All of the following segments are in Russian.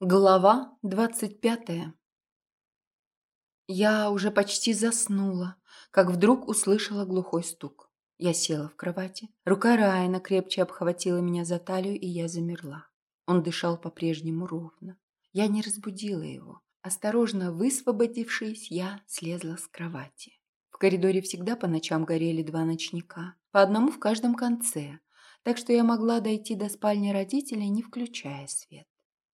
Глава двадцать пятая Я уже почти заснула, как вдруг услышала глухой стук. Я села в кровати. Рука Райана крепче обхватила меня за талию, и я замерла. Он дышал по-прежнему ровно. Я не разбудила его. Осторожно высвободившись, я слезла с кровати. В коридоре всегда по ночам горели два ночника, по одному в каждом конце, так что я могла дойти до спальни родителей, не включая свет.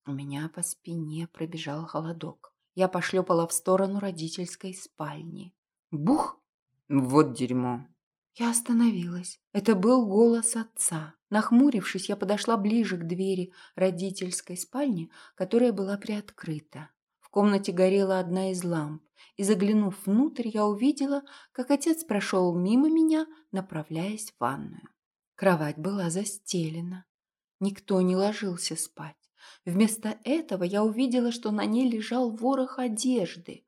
У меня по спине пробежал холодок. Я пошлепала в сторону родительской спальни. Бух! Вот дерьмо. Я остановилась. Это был голос отца. Нахмурившись, я подошла ближе к двери родительской спальни, которая была приоткрыта. В комнате горела одна из ламп, и, заглянув внутрь, я увидела, как отец прошел мимо меня, направляясь в ванную. Кровать была застелена. Никто не ложился спать. Вместо этого я увидела, что на ней лежал ворох одежды,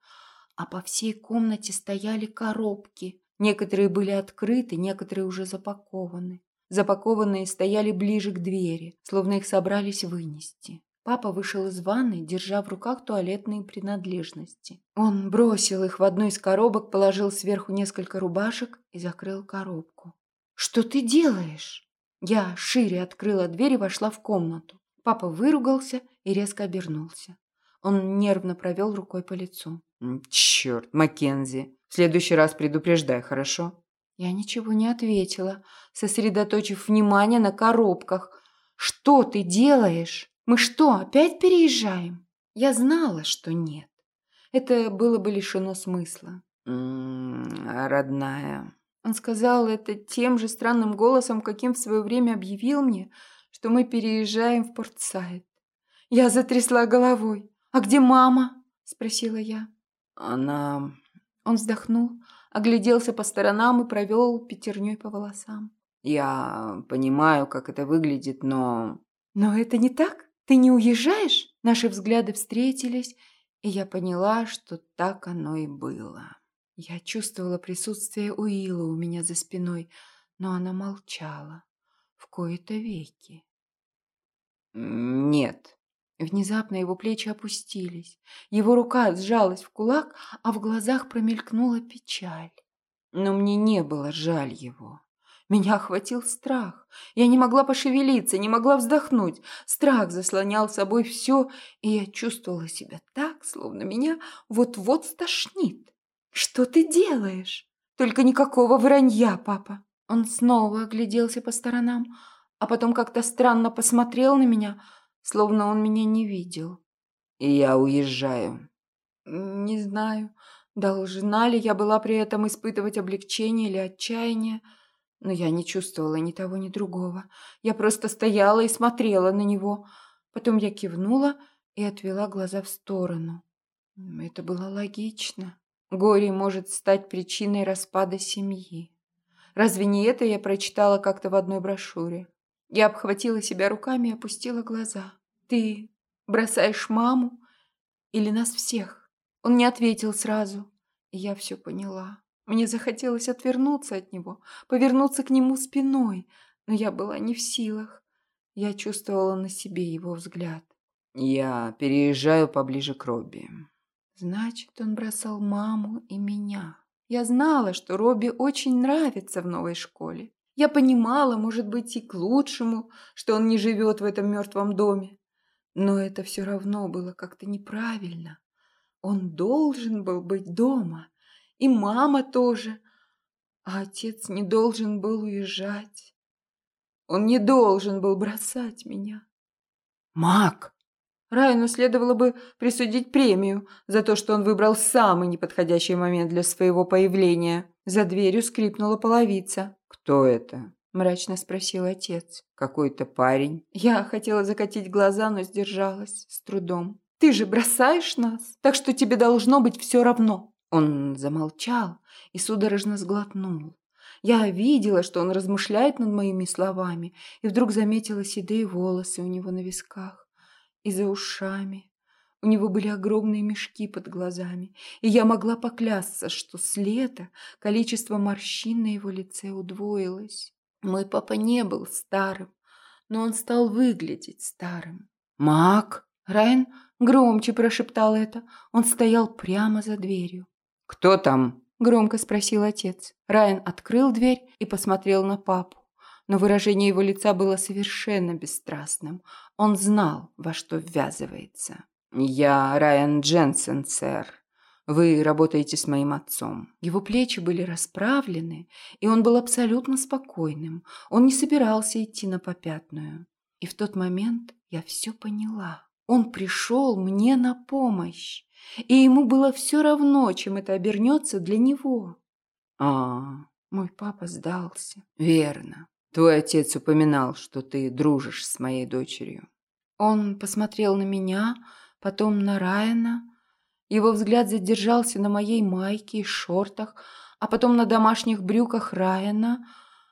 а по всей комнате стояли коробки. Некоторые были открыты, некоторые уже запакованы. Запакованные стояли ближе к двери, словно их собрались вынести. Папа вышел из ванной, держа в руках туалетные принадлежности. Он бросил их в одну из коробок, положил сверху несколько рубашек и закрыл коробку. «Что ты делаешь?» Я шире открыла дверь и вошла в комнату. Папа выругался и резко обернулся. Он нервно провел рукой по лицу. «Черт, Маккензи, в следующий раз предупреждай, хорошо?» Я ничего не ответила, сосредоточив внимание на коробках. «Что ты делаешь? Мы что, опять переезжаем?» Я знала, что нет. Это было бы лишено смысла. «М -м, «Родная...» Он сказал это тем же странным голосом, каким в свое время объявил мне, что мы переезжаем в Портсайд. Я затрясла головой. «А где мама?» – спросила я. «Она...» Он вздохнул, огляделся по сторонам и провел пятерней по волосам. «Я понимаю, как это выглядит, но...» «Но это не так? Ты не уезжаешь?» Наши взгляды встретились, и я поняла, что так оно и было. Я чувствовала присутствие Уилла у меня за спиной, но она молчала в кои-то веки. «Нет». Внезапно его плечи опустились. Его рука сжалась в кулак, а в глазах промелькнула печаль. Но мне не было жаль его. Меня охватил страх. Я не могла пошевелиться, не могла вздохнуть. Страх заслонял собой все, и я чувствовала себя так, словно меня вот-вот стошнит. «Что ты делаешь?» «Только никакого вранья, папа!» Он снова огляделся по сторонам, а потом как-то странно посмотрел на меня, словно он меня не видел. «И я уезжаю». Не знаю, должна ли я была при этом испытывать облегчение или отчаяние, но я не чувствовала ни того, ни другого. Я просто стояла и смотрела на него. Потом я кивнула и отвела глаза в сторону. Это было логично. Горе может стать причиной распада семьи. Разве не это я прочитала как-то в одной брошюре? Я обхватила себя руками и опустила глаза. «Ты бросаешь маму или нас всех?» Он не ответил сразу, и я все поняла. Мне захотелось отвернуться от него, повернуться к нему спиной, но я была не в силах. Я чувствовала на себе его взгляд. «Я переезжаю поближе к Робби». Значит, он бросал маму и меня. Я знала, что Робби очень нравится в новой школе. Я понимала, может быть, и к лучшему, что он не живет в этом мертвом доме. Но это все равно было как-то неправильно. Он должен был быть дома. И мама тоже. А отец не должен был уезжать. Он не должен был бросать меня. «Мак!» Райану следовало бы присудить премию за то, что он выбрал самый неподходящий момент для своего появления. За дверью скрипнула половица. «Кто это?» – мрачно спросил отец. «Какой-то парень». Я хотела закатить глаза, но сдержалась с трудом. «Ты же бросаешь нас, так что тебе должно быть все равно». Он замолчал и судорожно сглотнул. Я видела, что он размышляет над моими словами, и вдруг заметила седые волосы у него на висках и за ушами. У него были огромные мешки под глазами, и я могла поклясться, что с лета количество морщин на его лице удвоилось. Мой папа не был старым, но он стал выглядеть старым. «Мак!» Райан Громче прошептал это. Он стоял прямо за дверью. «Кто там?» – громко спросил отец. Райан открыл дверь и посмотрел на папу. Но выражение его лица было совершенно бесстрастным. Он знал, во что ввязывается. «Я Райан Дженсен, сэр. Вы работаете с моим отцом». Его плечи были расправлены, и он был абсолютно спокойным. Он не собирался идти на попятную. И в тот момент я все поняла. Он пришел мне на помощь, и ему было все равно, чем это обернется для него. А, мой папа сдался. Верно. Твой отец упоминал, что ты дружишь с моей дочерью. Он посмотрел на меня, потом на Райана. Его взгляд задержался на моей майке и шортах, а потом на домашних брюках Райана.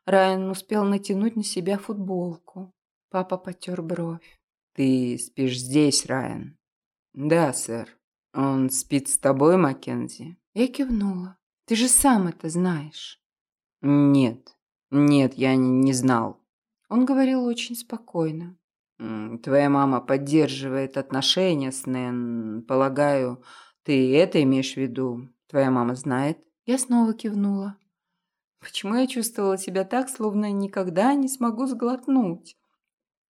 Райан успел натянуть на себя футболку. Папа потер бровь. «Ты спишь здесь, Райан?» «Да, сэр. Он спит с тобой, Маккензи?» Я кивнула. «Ты же сам это знаешь». «Нет. Нет, я не знал». Он говорил очень спокойно. «Твоя мама поддерживает отношения с Нэн. Полагаю, ты это имеешь в виду? Твоя мама знает?» Я снова кивнула. Почему я чувствовала себя так, словно никогда не смогу сглотнуть?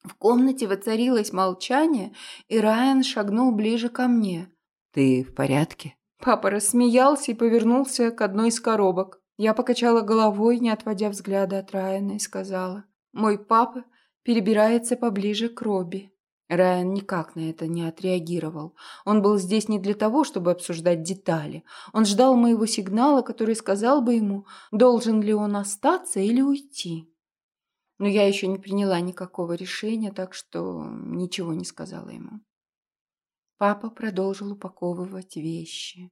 В комнате воцарилось молчание, и Райан шагнул ближе ко мне. «Ты в порядке?» Папа рассмеялся и повернулся к одной из коробок. Я покачала головой, не отводя взгляда от Райана, и сказала. «Мой папа перебирается поближе к Робби». Райан никак на это не отреагировал. Он был здесь не для того, чтобы обсуждать детали. Он ждал моего сигнала, который сказал бы ему, должен ли он остаться или уйти. Но я еще не приняла никакого решения, так что ничего не сказала ему. Папа продолжил упаковывать вещи.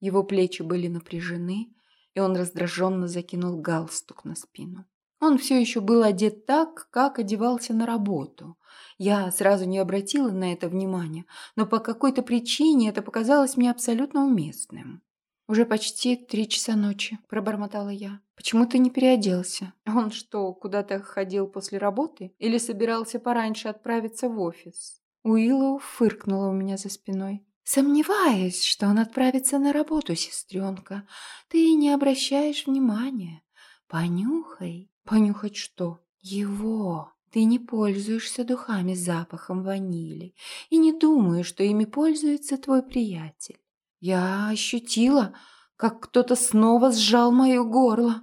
Его плечи были напряжены, и он раздраженно закинул галстук на спину. Он все еще был одет так, как одевался на работу. Я сразу не обратила на это внимания, но по какой-то причине это показалось мне абсолютно уместным. «Уже почти три часа ночи», – пробормотала я. «Почему ты не переоделся? Он что, куда-то ходил после работы? Или собирался пораньше отправиться в офис?» Уиллоу фыркнула у меня за спиной. «Сомневаюсь, что он отправится на работу, сестренка. Ты не обращаешь внимания. Понюхай». «Понюхать что?» «Его». Ты не пользуешься духами с запахом ванили и не думаешь, что ими пользуется твой приятель. Я ощутила, как кто-то снова сжал мое горло.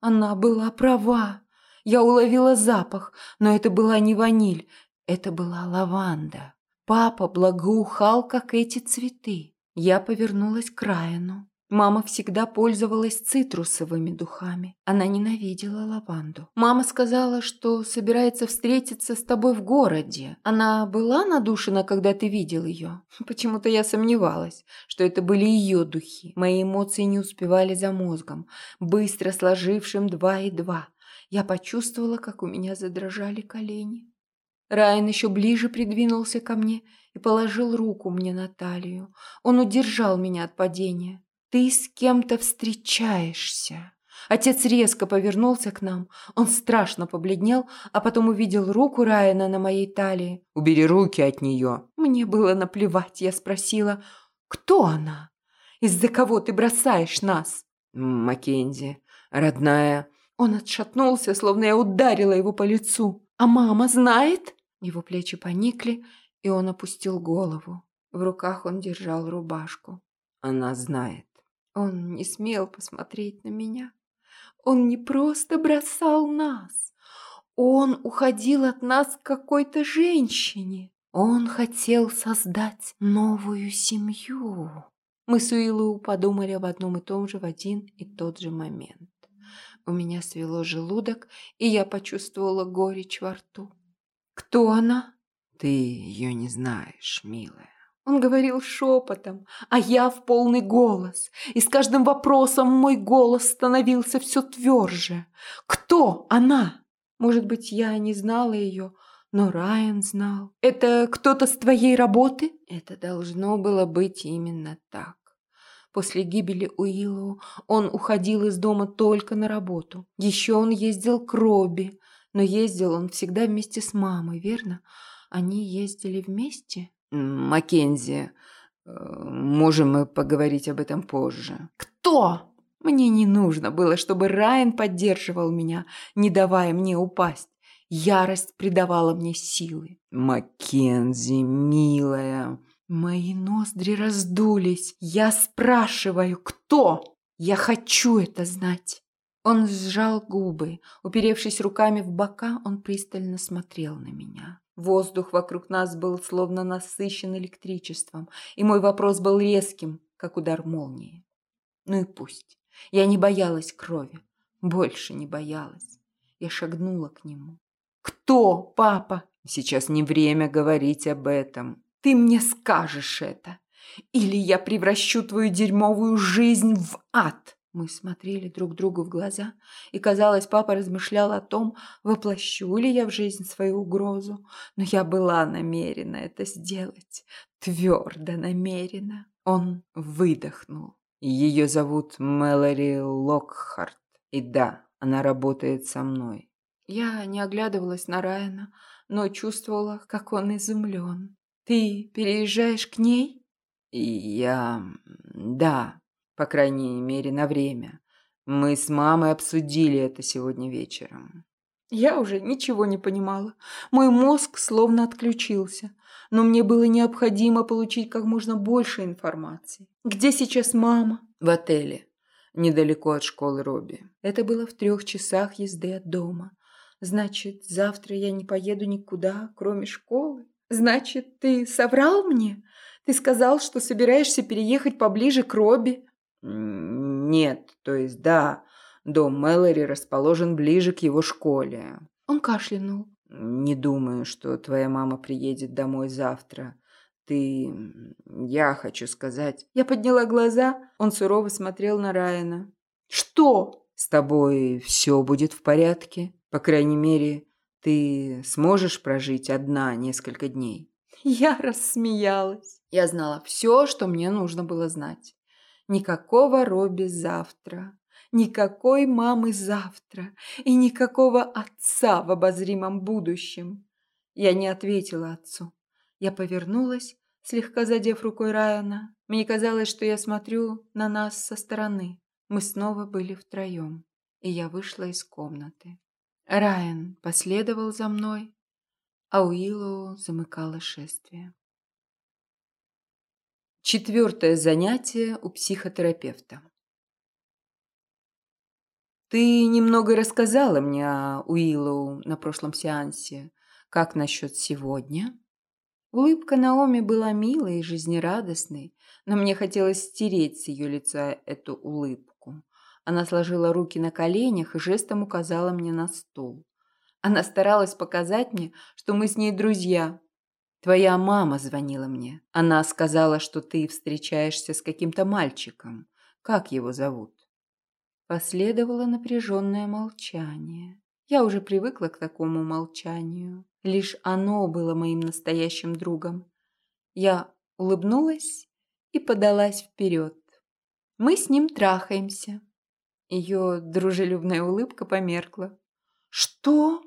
Она была права. Я уловила запах, но это была не ваниль, это была лаванда. Папа благоухал, как эти цветы. Я повернулась к Райану. Мама всегда пользовалась цитрусовыми духами. Она ненавидела лаванду. Мама сказала, что собирается встретиться с тобой в городе. Она была надушена, когда ты видел ее? Почему-то я сомневалась, что это были ее духи. Мои эмоции не успевали за мозгом, быстро сложившим два и два. Я почувствовала, как у меня задрожали колени. Райан еще ближе придвинулся ко мне и положил руку мне на талию. Он удержал меня от падения. Ты с кем-то встречаешься. Отец резко повернулся к нам. Он страшно побледнел, а потом увидел руку Райана на моей талии. «Убери руки от нее!» Мне было наплевать, я спросила. «Кто она? Из-за кого ты бросаешь нас?» «Маккензи, родная...» Он отшатнулся, словно я ударила его по лицу. «А мама знает?» Его плечи поникли, и он опустил голову. В руках он держал рубашку. «Она знает». Он не смел посмотреть на меня. Он не просто бросал нас. Он уходил от нас к какой-то женщине. Он хотел создать новую семью. Мы с Уиллоу подумали об одном и том же в один и тот же момент. У меня свело желудок, и я почувствовала горечь во рту. «Кто она?» «Ты ее не знаешь, милая». Он говорил шепотом, а я в полный голос. И с каждым вопросом мой голос становился все тверже. Кто она? Может быть, я не знала ее, но Райан знал. Это кто-то с твоей работы? Это должно было быть именно так. После гибели Уиллоу он уходил из дома только на работу. Еще он ездил к Робби, но ездил он всегда вместе с мамой, верно? Они ездили вместе? Маккензи, э, можем мы поговорить об этом позже. Кто? Мне не нужно было, чтобы Райан поддерживал меня, не давая мне упасть. Ярость придавала мне силы. Маккензи, милая. Мои ноздри раздулись. Я спрашиваю, кто? Я хочу это знать. Он сжал губы. Уперевшись руками в бока, он пристально смотрел на меня. Воздух вокруг нас был словно насыщен электричеством, и мой вопрос был резким, как удар молнии. Ну и пусть. Я не боялась крови. Больше не боялась. Я шагнула к нему. «Кто, папа?» «Сейчас не время говорить об этом». «Ты мне скажешь это, или я превращу твою дерьмовую жизнь в ад!» Мы смотрели друг другу в глаза, и, казалось, папа размышлял о том, воплощу ли я в жизнь свою угрозу. Но я была намерена это сделать, твердо намерена. Он выдохнул. Ее зовут Мэлори Локхарт. И да, она работает со мной. Я не оглядывалась на Райана, но чувствовала, как он изумлен. «Ты переезжаешь к ней?» «Я... да, по крайней мере, на время. Мы с мамой обсудили это сегодня вечером». Я уже ничего не понимала. Мой мозг словно отключился. Но мне было необходимо получить как можно больше информации. Где сейчас мама? В отеле. Недалеко от школы Робби. Это было в трех часах езды от дома. Значит, завтра я не поеду никуда, кроме школы? Значит, ты соврал мне? Ты сказал, что собираешься переехать поближе к Робби? Нет, то есть да, дом Мэлори расположен ближе к его школе. Он кашлянул. Не думаю, что твоя мама приедет домой завтра. Ты... Я хочу сказать... Я подняла глаза. Он сурово смотрел на Райана. Что? С тобой все будет в порядке? По крайней мере, ты сможешь прожить одна несколько дней?» Я рассмеялась. Я знала все, что мне нужно было знать. Никакого Робби завтра, никакой мамы завтра и никакого отца в обозримом будущем. Я не ответила отцу. Я повернулась, слегка задев рукой Райана. Мне казалось, что я смотрю на нас со стороны. Мы снова были втроем, и я вышла из комнаты. Райан последовал за мной, а Уиллоу замыкало шествие. Четвертое занятие у психотерапевта. Ты немного рассказала мне о Уиллоу на прошлом сеансе. Как насчет сегодня? Улыбка Наоми была милой и жизнерадостной, но мне хотелось стереть с ее лица эту улыбку. Она сложила руки на коленях и жестом указала мне на стул. Она старалась показать мне, что мы с ней друзья. Твоя мама звонила мне. Она сказала, что ты встречаешься с каким-то мальчиком. Как его зовут? Последовало напряженное молчание. Я уже привыкла к такому молчанию. Лишь оно было моим настоящим другом. Я улыбнулась и подалась вперед. Мы с ним трахаемся. Ее дружелюбная улыбка померкла. «Что?»